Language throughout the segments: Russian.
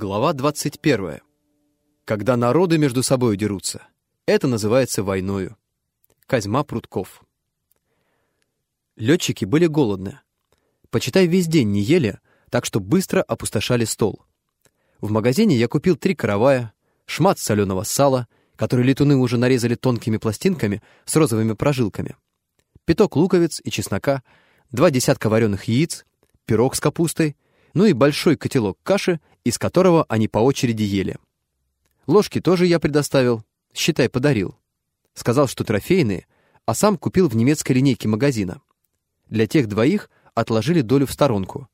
Глава 21. Когда народы между собой дерутся. Это называется войною. Козьма Прутков. Летчики были голодны. Почитай, весь день не ели, так что быстро опустошали стол. В магазине я купил три каравая, шмат соленого сала, который летуны уже нарезали тонкими пластинками с розовыми прожилками, пяток луковиц и чеснока, два десятка вареных яиц, пирог с капустой — ну и большой котелок каши, из которого они по очереди ели. Ложки тоже я предоставил, считай, подарил. Сказал, что трофейные, а сам купил в немецкой линейке магазина. Для тех двоих отложили долю в сторонку.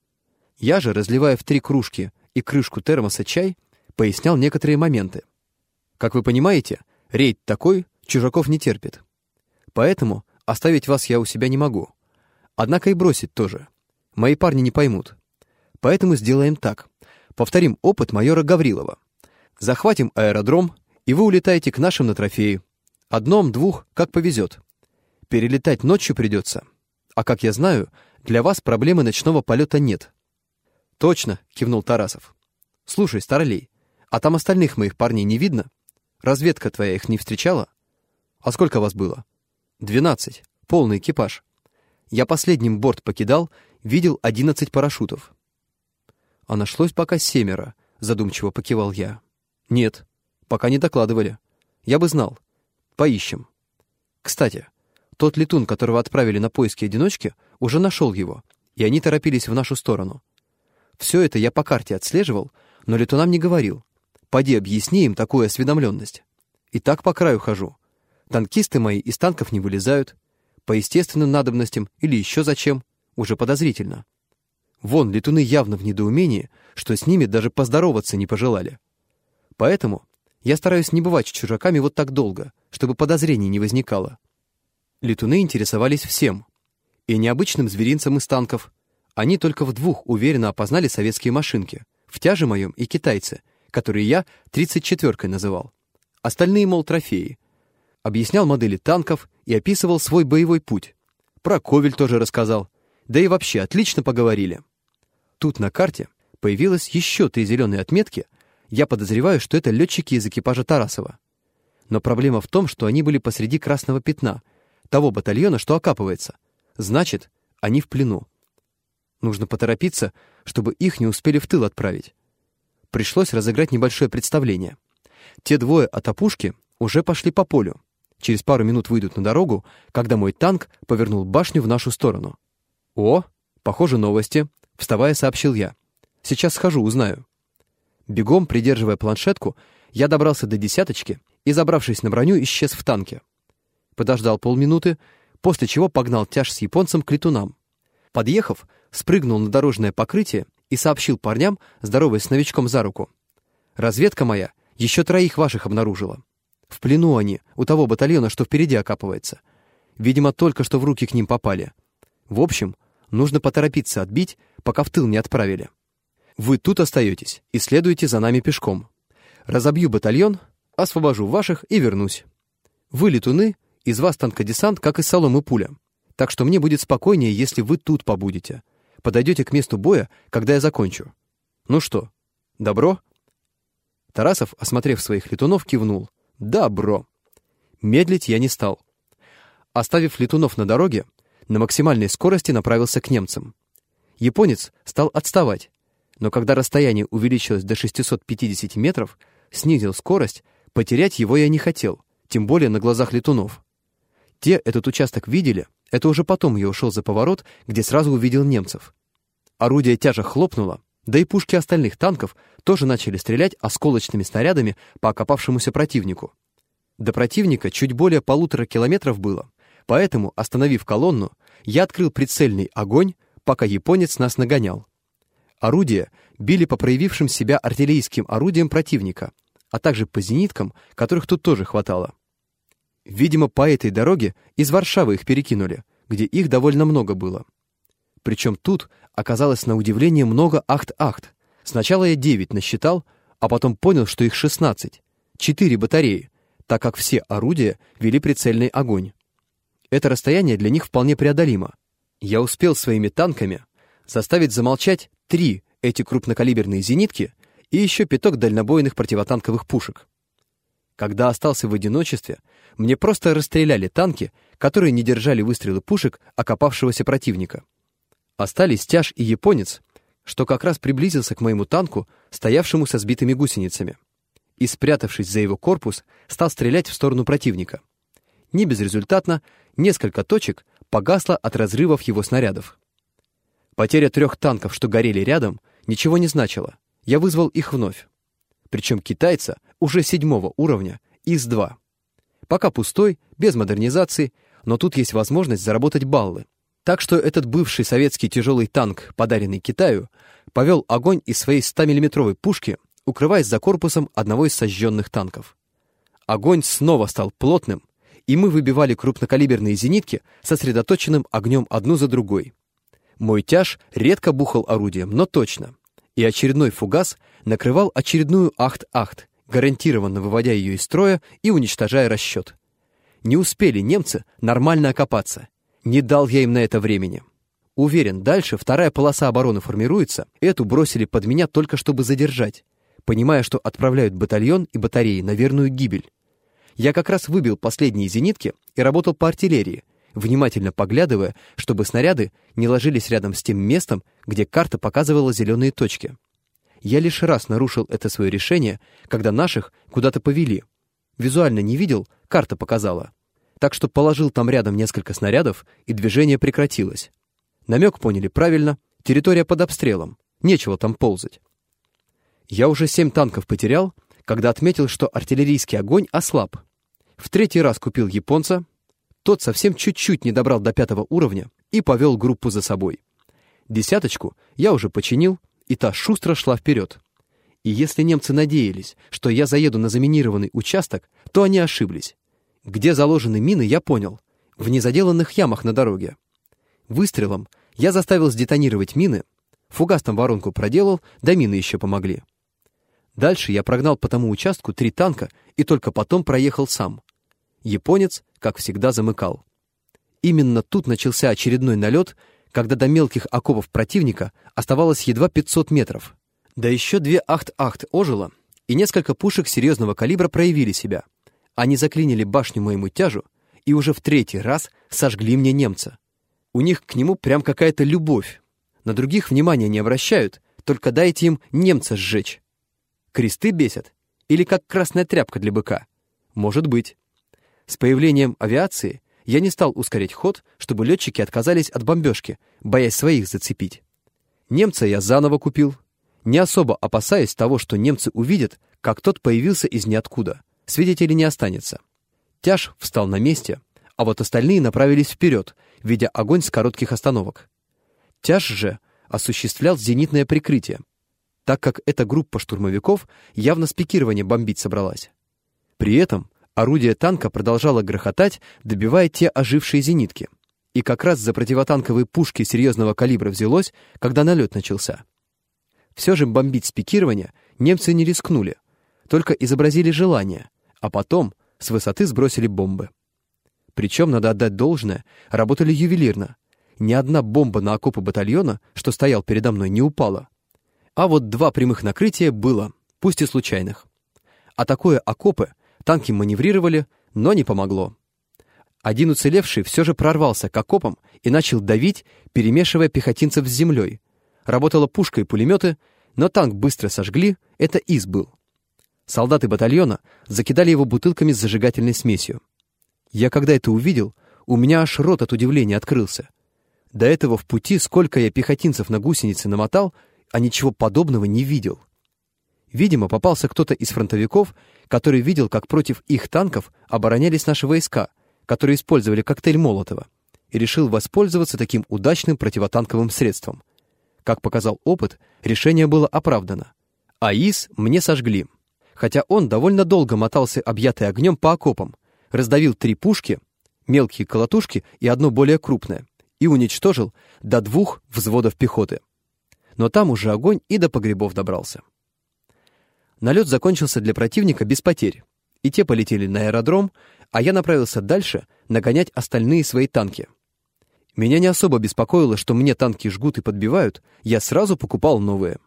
Я же, разливая в три кружки и крышку термоса чай, пояснял некоторые моменты. Как вы понимаете, рейд такой чужаков не терпит. Поэтому оставить вас я у себя не могу. Однако и бросить тоже. Мои парни не поймут. Поэтому сделаем так. Повторим опыт майора Гаврилова. Захватим аэродром, и вы улетаете к нашим на трофеи. Одном, двух, как повезет. Перелетать ночью придется. А как я знаю, для вас проблемы ночного полета нет. Точно, кивнул Тарасов. Слушай, Старлей, а там остальных моих парней не видно? Разведка твоя их не встречала? А сколько вас было? Двенадцать. Полный экипаж. Я последним борт покидал, видел одиннадцать парашютов. А нашлось пока семеро, задумчиво покивал я. Нет, пока не докладывали. Я бы знал. Поищем. Кстати, тот летун, которого отправили на поиски одиночки, уже нашел его, и они торопились в нашу сторону. Все это я по карте отслеживал, но летунам не говорил. Поди объясни им такую осведомленность. И так по краю хожу. Танкисты мои из танков не вылезают. По естественным надобностям или еще зачем, уже подозрительно. Вон, летуны явно в недоумении, что с ними даже поздороваться не пожелали. Поэтому я стараюсь не бывать с чужаками вот так долго, чтобы подозрений не возникало. Летуны интересовались всем. И необычным зверинцем из танков. Они только в двух уверенно опознали советские машинки. В тяже моем и китайцы, которые я 34-кой называл. Остальные, мол, трофеи. Объяснял модели танков и описывал свой боевой путь. Про Ковель тоже рассказал. Да и вообще отлично поговорили. Тут на карте появилось еще три зеленые отметки. Я подозреваю, что это летчики из экипажа Тарасова. Но проблема в том, что они были посреди красного пятна, того батальона, что окапывается. Значит, они в плену. Нужно поторопиться, чтобы их не успели в тыл отправить. Пришлось разыграть небольшое представление. Те двое от опушки уже пошли по полю. Через пару минут выйдут на дорогу, когда мой танк повернул башню в нашу сторону. О, похоже, новости. Вставая, сообщил я. «Сейчас схожу, узнаю». Бегом, придерживая планшетку, я добрался до десяточки и, забравшись на броню, исчез в танке. Подождал полминуты, после чего погнал тяж с японцем к летунам. Подъехав, спрыгнул на дорожное покрытие и сообщил парням, здороваясь с новичком за руку. «Разведка моя еще троих ваших обнаружила. В плену они, у того батальона, что впереди окапывается. Видимо, только что в руки к ним попали. В общем, нужно поторопиться отбить, пока в тыл не отправили. Вы тут остаетесь и следуете за нами пешком. Разобью батальон, освобожу ваших и вернусь. Вы летуны, из вас танкодесант, как из соломы пуля. Так что мне будет спокойнее, если вы тут побудете. Подойдете к месту боя, когда я закончу. Ну что, добро?» Тарасов, осмотрев своих летунов, кивнул. «Добро». Медлить я не стал. Оставив летунов на дороге, на максимальной скорости направился к немцам. Японец стал отставать, но когда расстояние увеличилось до 650 метров, снизил скорость, потерять его я не хотел, тем более на глазах летунов. Те этот участок видели, это уже потом я ушел за поворот, где сразу увидел немцев. Орудие тяжа хлопнуло, да и пушки остальных танков тоже начали стрелять осколочными снарядами по окопавшемуся противнику. До противника чуть более полутора километров было, поэтому, остановив колонну, я открыл прицельный огонь пока японец нас нагонял. Орудия били по проявившим себя артиллерийским орудиям противника, а также по зениткам, которых тут тоже хватало. Видимо, по этой дороге из Варшавы их перекинули, где их довольно много было. Причем тут оказалось на удивление много ахт-ахт. Сначала я девять насчитал, а потом понял, что их шестнадцать, четыре батареи, так как все орудия вели прицельный огонь. Это расстояние для них вполне преодолимо, я успел своими танками заставить замолчать три эти крупнокалиберные зенитки и еще пяток дальнобойных противотанковых пушек. Когда остался в одиночестве, мне просто расстреляли танки, которые не держали выстрелы пушек окопавшегося противника. Остались тяж и японец, что как раз приблизился к моему танку, стоявшему со сбитыми гусеницами, и, спрятавшись за его корпус, стал стрелять в сторону противника. Не безрезультатно, несколько точек погасло от разрывов его снарядов. Потеря трех танков, что горели рядом, ничего не значила. Я вызвал их вновь. Причем китайца уже седьмого уровня, ИС-2. Пока пустой, без модернизации, но тут есть возможность заработать баллы. Так что этот бывший советский тяжелый танк, подаренный Китаю, повел огонь из своей 100-миллиметровой пушки, укрываясь за корпусом одного из сожженных танков. Огонь снова стал плотным, и мы выбивали крупнокалиберные зенитки сосредоточенным огнем одну за другой. Мой тяж редко бухал орудием, но точно. И очередной фугас накрывал очередную ахт-ахт, гарантированно выводя ее из строя и уничтожая расчет. Не успели немцы нормально окопаться. Не дал я им на это времени. Уверен, дальше вторая полоса обороны формируется, эту бросили под меня только чтобы задержать, понимая, что отправляют батальон и батареи на верную гибель. Я как раз выбил последние зенитки и работал по артиллерии, внимательно поглядывая, чтобы снаряды не ложились рядом с тем местом, где карта показывала зеленые точки. Я лишь раз нарушил это свое решение, когда наших куда-то повели. Визуально не видел, карта показала. Так что положил там рядом несколько снарядов, и движение прекратилось. Намек поняли правильно, территория под обстрелом, нечего там ползать. Я уже семь танков потерял, когда отметил, что артиллерийский огонь ослаб. В третий раз купил японца, тот совсем чуть-чуть не добрал до пятого уровня и повел группу за собой. Десяточку я уже починил, и та шустро шла вперед. И если немцы надеялись, что я заеду на заминированный участок, то они ошиблись. Где заложены мины, я понял. В незаделанных ямах на дороге. Выстрелом я заставил сдетонировать мины, фугас там воронку проделал, да мины еще помогли. Дальше я прогнал по тому участку три танка и только потом проехал сам. Японец, как всегда, замыкал. Именно тут начался очередной налет, когда до мелких окопов противника оставалось едва 500 метров. Да еще две ахт-ахт ожило, и несколько пушек серьезного калибра проявили себя. Они заклинили башню моему тяжу и уже в третий раз сожгли мне немца. У них к нему прям какая-то любовь. На других внимания не обращают, только дайте им немца сжечь. Кресты бесят? Или как красная тряпка для быка? Может быть. С появлением авиации я не стал ускорять ход, чтобы летчики отказались от бомбежки, боясь своих зацепить. Немца я заново купил, не особо опасаясь того, что немцы увидят, как тот появился из ниоткуда. Свидетелей не останется. Тяж встал на месте, а вот остальные направились вперед, ведя огонь с коротких остановок. Тяж же осуществлял зенитное прикрытие, так как эта группа штурмовиков явно с пикирования бомбить собралась. При этом Орудие танка продолжало грохотать, добивая те ожившие зенитки. И как раз за противотанковые пушки серьезного калибра взялось, когда налет начался. Все же бомбить с пикирования немцы не рискнули, только изобразили желание, а потом с высоты сбросили бомбы. Причем, надо отдать должное, работали ювелирно. Ни одна бомба на окопы батальона, что стоял передо мной, не упала. А вот два прямых накрытия было, пусть и случайных. А такое окопы — Танки маневрировали, но не помогло. Один уцелевший все же прорвался к окопам и начал давить, перемешивая пехотинцев с землей. Работала пушка и пулеметы, но танк быстро сожгли, это ИС был. Солдаты батальона закидали его бутылками с зажигательной смесью. Я когда это увидел, у меня аж рот от удивления открылся. До этого в пути, сколько я пехотинцев на гусеницы намотал, а ничего подобного не видел. Видимо, попался кто-то из фронтовиков, который видел, как против их танков оборонялись наши войска, которые использовали коктейль Молотова, и решил воспользоваться таким удачным противотанковым средством. Как показал опыт, решение было оправдано. АИС мне сожгли. Хотя он довольно долго мотался объятый огнем по окопам, раздавил три пушки, мелкие колотушки и одно более крупное, и уничтожил до двух взводов пехоты. Но там уже огонь и до погребов добрался. Налет закончился для противника без потерь, и те полетели на аэродром, а я направился дальше нагонять остальные свои танки. Меня не особо беспокоило, что мне танки жгут и подбивают, я сразу покупал новые.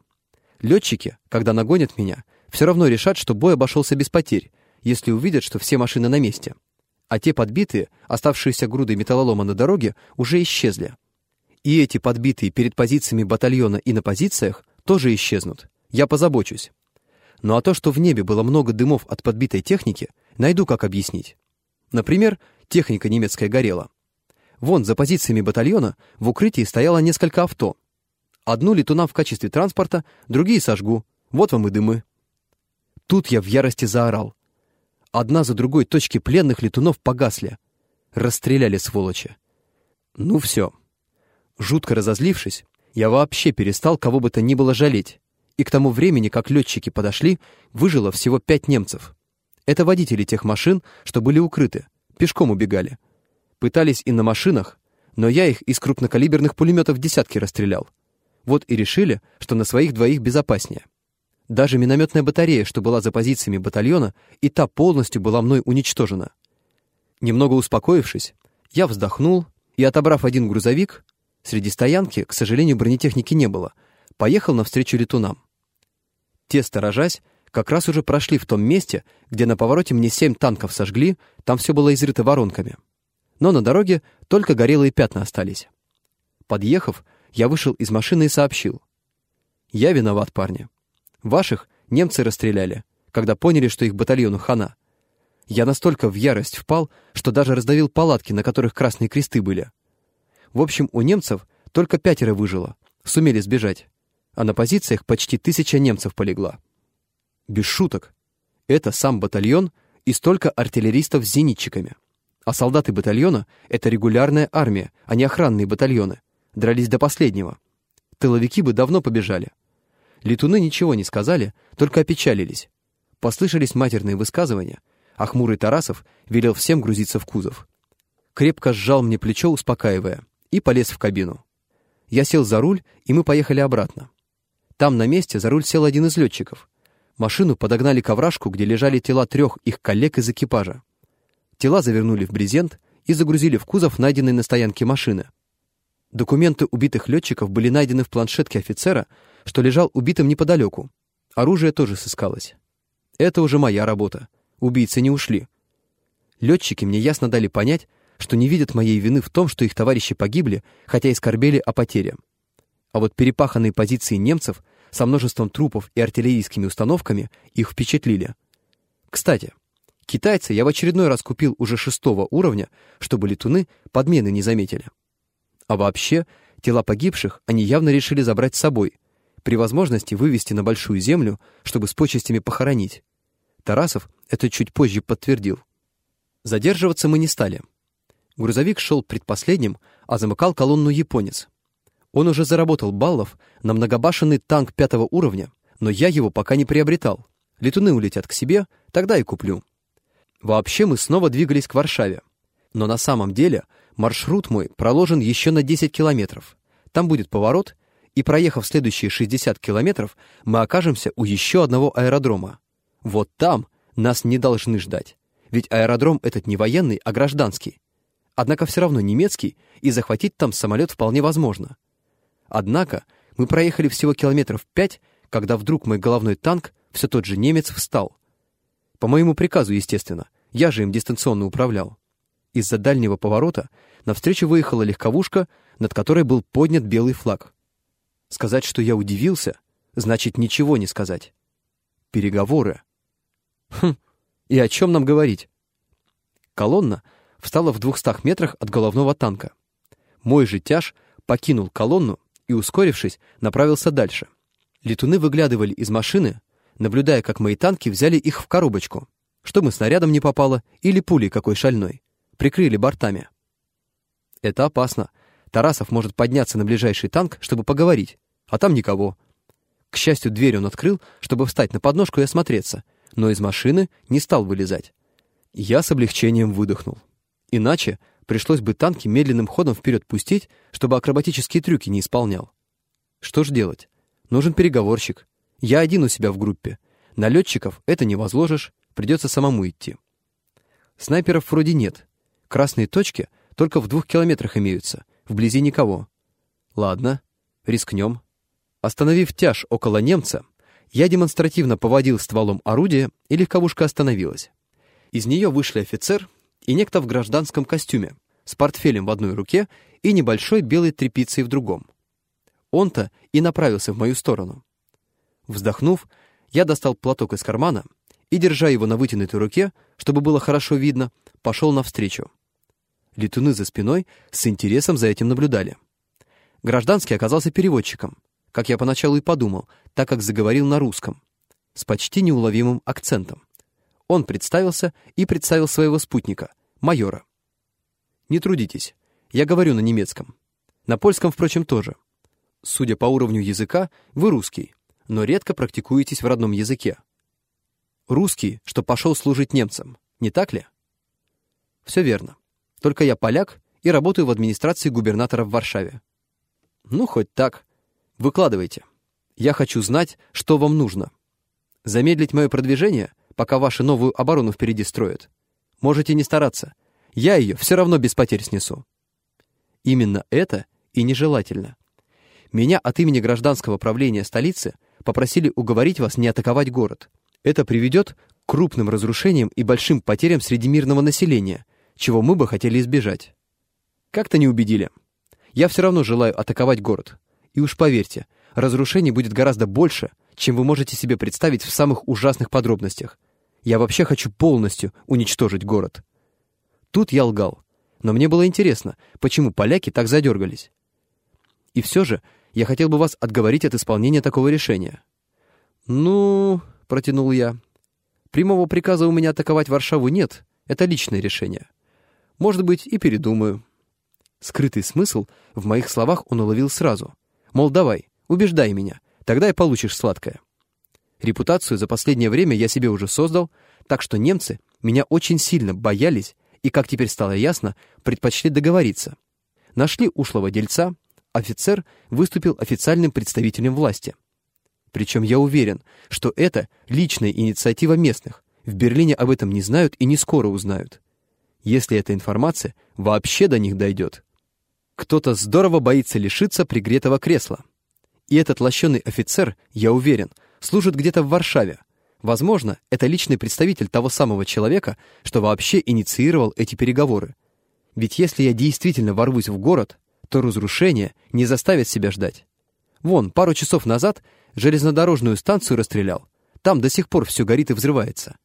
Летчики, когда нагонят меня, все равно решат, что бой обошелся без потерь, если увидят, что все машины на месте. А те подбитые, оставшиеся грудой металлолома на дороге, уже исчезли. И эти подбитые перед позициями батальона и на позициях тоже исчезнут. Я позабочусь. Ну а то, что в небе было много дымов от подбитой техники, найду как объяснить. Например, техника немецкая горела. Вон, за позициями батальона в укрытии стояло несколько авто. Одну летуна в качестве транспорта, другие сожгу. Вот вам и дымы. Тут я в ярости заорал. Одна за другой точки пленных летунов погасли. Расстреляли, сволочи. Ну все. Жутко разозлившись, я вообще перестал кого бы то ни было жалеть. И к тому времени, как летчики подошли, выжило всего пять немцев. Это водители тех машин, что были укрыты, пешком убегали. Пытались и на машинах, но я их из крупнокалиберных пулеметов десятки расстрелял. Вот и решили, что на своих двоих безопаснее. Даже минометная батарея, что была за позициями батальона, и та полностью была мной уничтожена. Немного успокоившись, я вздохнул и, отобрав один грузовик, среди стоянки, к сожалению, бронетехники не было, поехал навстречу летунам. Те, сторожась, как раз уже прошли в том месте, где на повороте мне семь танков сожгли, там все было изрыто воронками. Но на дороге только горелые пятна остались. Подъехав, я вышел из машины и сообщил. «Я виноват, парни. Ваших немцы расстреляли, когда поняли, что их батальону хана. Я настолько в ярость впал, что даже раздавил палатки, на которых красные кресты были. В общем, у немцев только пятеро выжило, сумели сбежать, а на позициях почти тысяча немцев полегла. Без шуток. Это сам батальон и столько артиллеристов с зенитчиками. А солдаты батальона — это регулярная армия, а не охранные батальоны. Дрались до последнего. Тыловики бы давно побежали. Летуны ничего не сказали, только опечалились. Послышались матерные высказывания, а хмурый Тарасов велел всем грузиться в кузов. Крепко сжал мне плечо, успокаивая, и полез в кабину. Я сел за руль, и мы поехали обратно. Там на месте за руль сел один из летчиков. Машину подогнали к овражку, где лежали тела трех их коллег из экипажа. Тела завернули в брезент и загрузили в кузов найденной на стоянке машины. Документы убитых летчиков были найдены в планшетке офицера, что лежал убитым неподалеку. Оружие тоже сыскалось. Это уже моя работа. Убийцы не ушли. Летчики мне ясно дали понять, что не видят моей вины в том, что их товарищи погибли, хотя и скорбели о потере. А вот перепаханные позиции немцев со множеством трупов и артиллерийскими установками их впечатлили. Кстати, китайцы я в очередной раз купил уже шестого уровня, чтобы летуны подмены не заметили. А вообще, тела погибших они явно решили забрать с собой — при возможности вывести на большую землю, чтобы с почестями похоронить. Тарасов это чуть позже подтвердил. Задерживаться мы не стали. Грузовик шел предпоследним, а замыкал колонну японец. Он уже заработал баллов на многобашенный танк пятого уровня, но я его пока не приобретал. Летуны улетят к себе, тогда и куплю. Вообще мы снова двигались к Варшаве. Но на самом деле маршрут мой проложен еще на 10 километров. Там будет поворот, и проехав следующие 60 километров, мы окажемся у еще одного аэродрома. Вот там нас не должны ждать, ведь аэродром этот не военный, а гражданский. Однако все равно немецкий, и захватить там самолет вполне возможно. Однако мы проехали всего километров пять, когда вдруг мой головной танк, все тот же немец, встал. По моему приказу, естественно, я же им дистанционно управлял. Из-за дальнего поворота навстречу выехала легковушка, над которой был поднят белый флаг. Сказать, что я удивился, значит ничего не сказать. Переговоры. Хм, и о чем нам говорить? Колонна встала в двухстах метрах от головного танка. Мой же тяж покинул колонну и, ускорившись, направился дальше. Летуны выглядывали из машины, наблюдая, как мои танки взяли их в коробочку, чтобы снарядом не попало или пулей какой шальной. Прикрыли бортами. Это опасно, Тарасов может подняться на ближайший танк, чтобы поговорить, а там никого. К счастью, дверь он открыл, чтобы встать на подножку и осмотреться, но из машины не стал вылезать. Я с облегчением выдохнул. Иначе пришлось бы танки медленным ходом вперед пустить, чтобы акробатические трюки не исполнял. Что ж делать? Нужен переговорщик. Я один у себя в группе. На летчиков это не возложишь, придется самому идти. Снайперов вроде нет. Красные точки только в двух километрах имеются — Вблизи никого. Ладно, рискнем. Остановив тяж около немца, я демонстративно поводил стволом орудия, и легковушка остановилась. Из нее вышли офицер и некто в гражданском костюме, с портфелем в одной руке и небольшой белой тряпицей в другом. Он-то и направился в мою сторону. Вздохнув, я достал платок из кармана и, держа его на вытянутой руке, чтобы было хорошо видно, пошел навстречу. Летуны за спиной с интересом за этим наблюдали. Гражданский оказался переводчиком, как я поначалу и подумал, так как заговорил на русском, с почти неуловимым акцентом. Он представился и представил своего спутника, майора. «Не трудитесь, я говорю на немецком. На польском, впрочем, тоже. Судя по уровню языка, вы русский, но редко практикуетесь в родном языке. Русский, что пошел служить немцам, не так ли? Все верно. Только я поляк и работаю в администрации губернатора в Варшаве. Ну, хоть так. Выкладывайте. Я хочу знать, что вам нужно. Замедлить мое продвижение, пока ваши новую оборону впереди строят. Можете не стараться. Я ее все равно без потерь снесу. Именно это и нежелательно. Меня от имени гражданского правления столицы попросили уговорить вас не атаковать город. Это приведет к крупным разрушениям и большим потерям среди мирного населения, чего мы бы хотели избежать. Как-то не убедили. Я все равно желаю атаковать город. И уж поверьте, разрушений будет гораздо больше, чем вы можете себе представить в самых ужасных подробностях. Я вообще хочу полностью уничтожить город. Тут я лгал. Но мне было интересно, почему поляки так задергались. И все же я хотел бы вас отговорить от исполнения такого решения. «Ну...» — протянул я. «Прямого приказа у меня атаковать Варшаву нет. Это личное решение. Может быть, и передумаю». Скрытый смысл в моих словах он уловил сразу. Мол, давай, убеждай меня, тогда и получишь сладкое. Репутацию за последнее время я себе уже создал, так что немцы меня очень сильно боялись и, как теперь стало ясно, предпочли договориться. Нашли ушлого дельца, офицер выступил официальным представителем власти. Причем я уверен, что это личная инициатива местных. В Берлине об этом не знают и не скоро узнают. Если эта информация вообще до них дойдет. Кто-то здорово боится лишиться пригретого кресла. И этот лощеный офицер, я уверен, служит где-то в Варшаве. Возможно, это личный представитель того самого человека, что вообще инициировал эти переговоры. Ведь если я действительно ворвусь в город, то разрушение не заставит себя ждать. Вон, пару часов назад железнодорожную станцию расстрелял. Там до сих пор все горит и взрывается.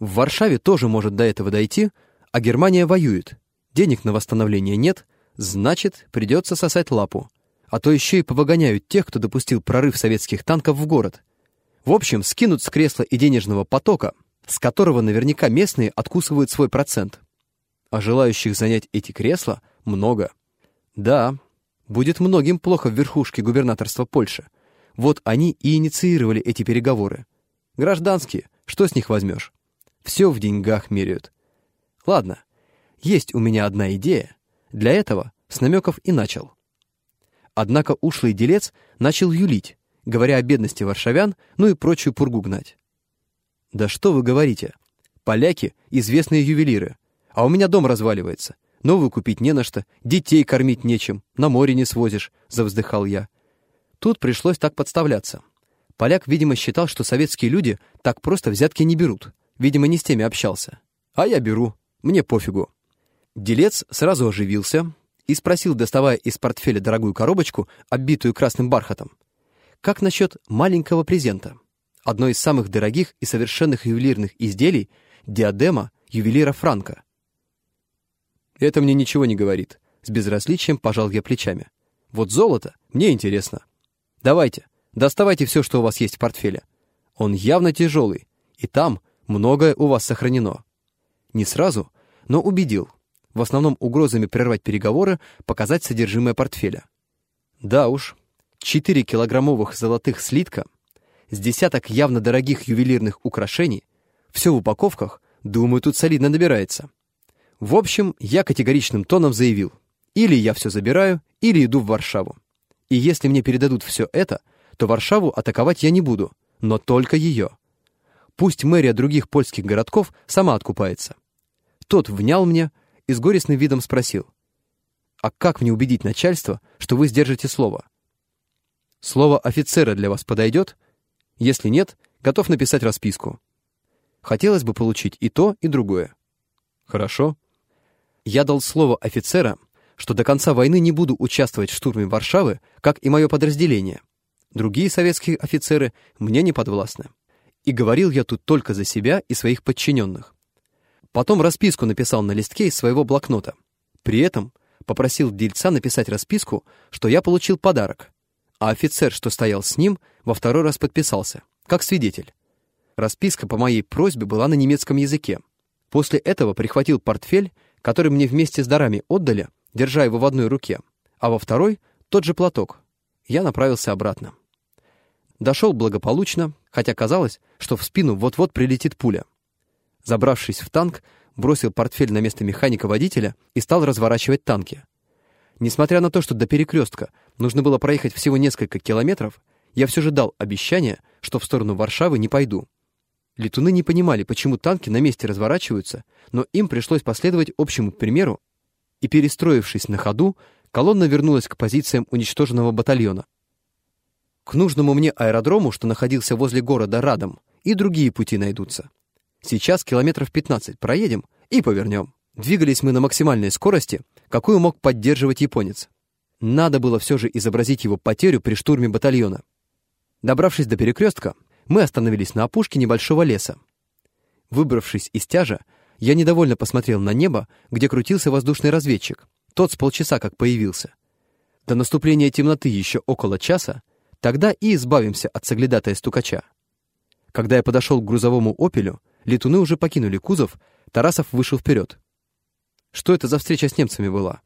В Варшаве тоже может до этого дойти, а Германия воюет. Денег на восстановление нет, значит, придется сосать лапу. А то еще и повыгоняют тех, кто допустил прорыв советских танков в город. В общем, скинут с кресла и денежного потока, с которого наверняка местные откусывают свой процент. А желающих занять эти кресла много. Да, будет многим плохо в верхушке губернаторства Польши. Вот они и инициировали эти переговоры. Гражданские, что с них возьмешь? Все в деньгах меряют. Ладно, есть у меня одна идея. Для этого с намеков и начал. Однако ушлый делец начал юлить, говоря о бедности варшавян, ну и прочую пургу гнать. «Да что вы говорите? Поляки — известные ювелиры, а у меня дом разваливается. Новую купить не на что, детей кормить нечем, на море не свозишь», — завздыхал я. Тут пришлось так подставляться. Поляк, видимо, считал, что советские люди так просто взятки не берут. Видимо, не с теми общался. А я беру. Мне пофигу. Делец сразу оживился и спросил, доставая из портфеля дорогую коробочку, оббитую красным бархатом. «Как насчет маленького презента? Одно из самых дорогих и совершенных ювелирных изделий — диадема ювелира Франка. Это мне ничего не говорит. С безразличием пожал я плечами. Вот золото мне интересно. Давайте, доставайте все, что у вас есть в портфеле. Он явно тяжелый, и там многое у вас сохранено. Не сразу, но убедил. В основном угрозами прервать переговоры, показать содержимое портфеля. Да уж, 4 килограммовых золотых слитка, с десяток явно дорогих ювелирных украшений, все в упаковках, думаю, тут солидно набирается. В общем, я категоричным тоном заявил, или я все забираю, или иду в Варшаву. И если мне передадут все это, то Варшаву атаковать я не буду, но только ее. Пусть мэрия других польских городков сама откупается. Тот внял мне и с горестным видом спросил, «А как мне убедить начальство, что вы сдержите слово?» Слово «офицера» для вас подойдет? Если нет, готов написать расписку. Хотелось бы получить и то, и другое. Хорошо. Я дал слово офицера, что до конца войны не буду участвовать в штурме Варшавы, как и мое подразделение. Другие советские офицеры мне не подвластны. И говорил я тут только за себя и своих подчиненных. Потом расписку написал на листке из своего блокнота. При этом попросил дельца написать расписку, что я получил подарок, а офицер, что стоял с ним, во второй раз подписался, как свидетель. Расписка по моей просьбе была на немецком языке. После этого прихватил портфель, который мне вместе с дарами отдали, держа его в одной руке, а во второй — тот же платок. Я направился обратно. Дошел благополучно, хотя казалось, что в спину вот-вот прилетит пуля. Забравшись в танк, бросил портфель на место механика-водителя и стал разворачивать танки. Несмотря на то, что до перекрестка нужно было проехать всего несколько километров, я все же дал обещание, что в сторону Варшавы не пойду. Летуны не понимали, почему танки на месте разворачиваются, но им пришлось последовать общему примеру, и, перестроившись на ходу, колонна вернулась к позициям уничтоженного батальона. К нужному мне аэродрому, что находился возле города Радом, и другие пути найдутся. Сейчас километров 15 проедем и повернем. Двигались мы на максимальной скорости, какую мог поддерживать японец. Надо было все же изобразить его потерю при штурме батальона. Добравшись до перекрестка, мы остановились на опушке небольшого леса. Выбравшись из тяжа, я недовольно посмотрел на небо, где крутился воздушный разведчик. Тот с полчаса как появился. До наступления темноты еще около часа, тогда и избавимся от соглядатая стукача. Когда я подошел к грузовому «Опелю», летуны уже покинули кузов, Тарасов вышел вперед. Что это за встреча с немцами была?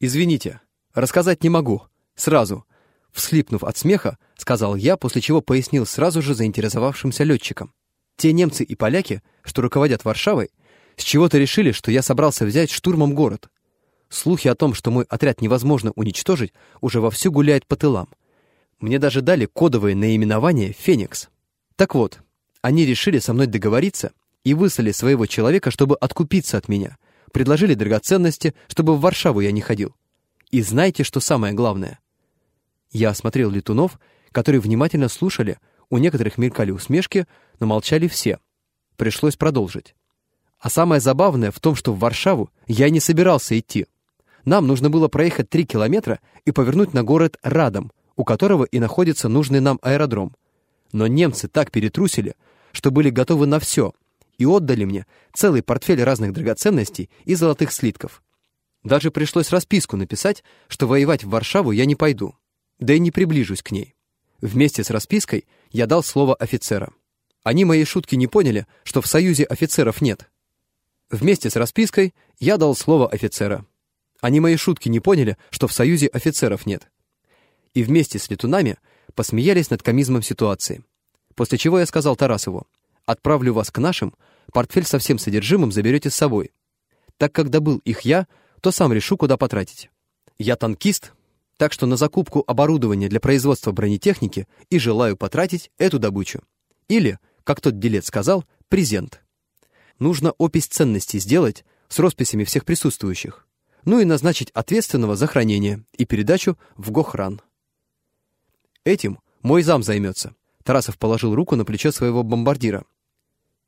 «Извините, рассказать не могу. Сразу. Всхлипнув от смеха, сказал я, после чего пояснил сразу же заинтересовавшимся летчикам. Те немцы и поляки, что руководят Варшавой, с чего-то решили, что я собрался взять штурмом город. Слухи о том, что мой отряд невозможно уничтожить, уже вовсю гуляют по тылам. Мне даже дали кодовое наименование «Феникс». Так вот, они решили со мной договориться и выслали своего человека, чтобы откупиться от меня. Предложили драгоценности, чтобы в Варшаву я не ходил. И знаете, что самое главное — я осмотрел летунов, которые внимательно слушали, у некоторых мелькали усмешки, но молчали все. Пришлось продолжить. А самое забавное в том, что в Варшаву я не собирался идти. Нам нужно было проехать три километра и повернуть на город Радом, у которого и находится нужный нам аэродром. Но немцы так перетрусили, что были готовы на все, и отдали мне целый портфель разных драгоценностей и золотых слитков. Даже пришлось расписку написать, что воевать в Варшаву я не пойду да и не приближусь к ней. Вместе с распиской я дал слово офицера. Они мои шутки не поняли, что в Союзе офицеров нет. Вместе с распиской я дал слово офицера. Они мои шутки не поняли, что в Союзе офицеров нет. И вместе с летунами посмеялись над комизмом ситуации. После чего я сказал Тарасову, «Отправлю вас к нашим, портфель со всем содержимым заберете с собой. Так как добыл их я, то сам решу, куда потратить. Я танкист, так что на закупку оборудования для производства бронетехники и желаю потратить эту добычу. Или, как тот делец сказал, презент. Нужно опись ценностей сделать с росписями всех присутствующих, ну и назначить ответственного за хранение и передачу в Гохран. Этим мой зам займется. Тарасов положил руку на плечо своего бомбардира.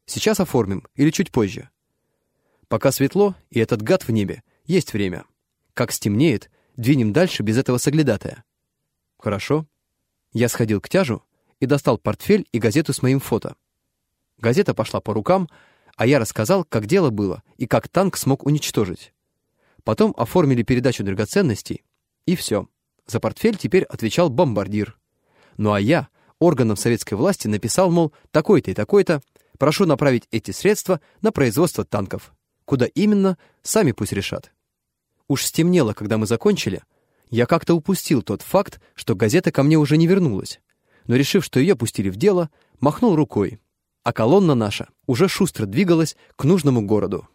Сейчас оформим или чуть позже. Пока светло, и этот гад в небе, есть время. Как стемнеет, Двинем дальше без этого соглядатая». «Хорошо». Я сходил к тяжу и достал портфель и газету с моим фото. Газета пошла по рукам, а я рассказал, как дело было и как танк смог уничтожить. Потом оформили передачу драгоценностей, и все. За портфель теперь отвечал бомбардир. Ну а я органам советской власти написал, мол, такой-то и такой-то, прошу направить эти средства на производство танков. Куда именно, сами пусть решат. Уж стемнело, когда мы закончили. Я как-то упустил тот факт, что газета ко мне уже не вернулась. Но, решив, что ее пустили в дело, махнул рукой. А колонна наша уже шустро двигалась к нужному городу.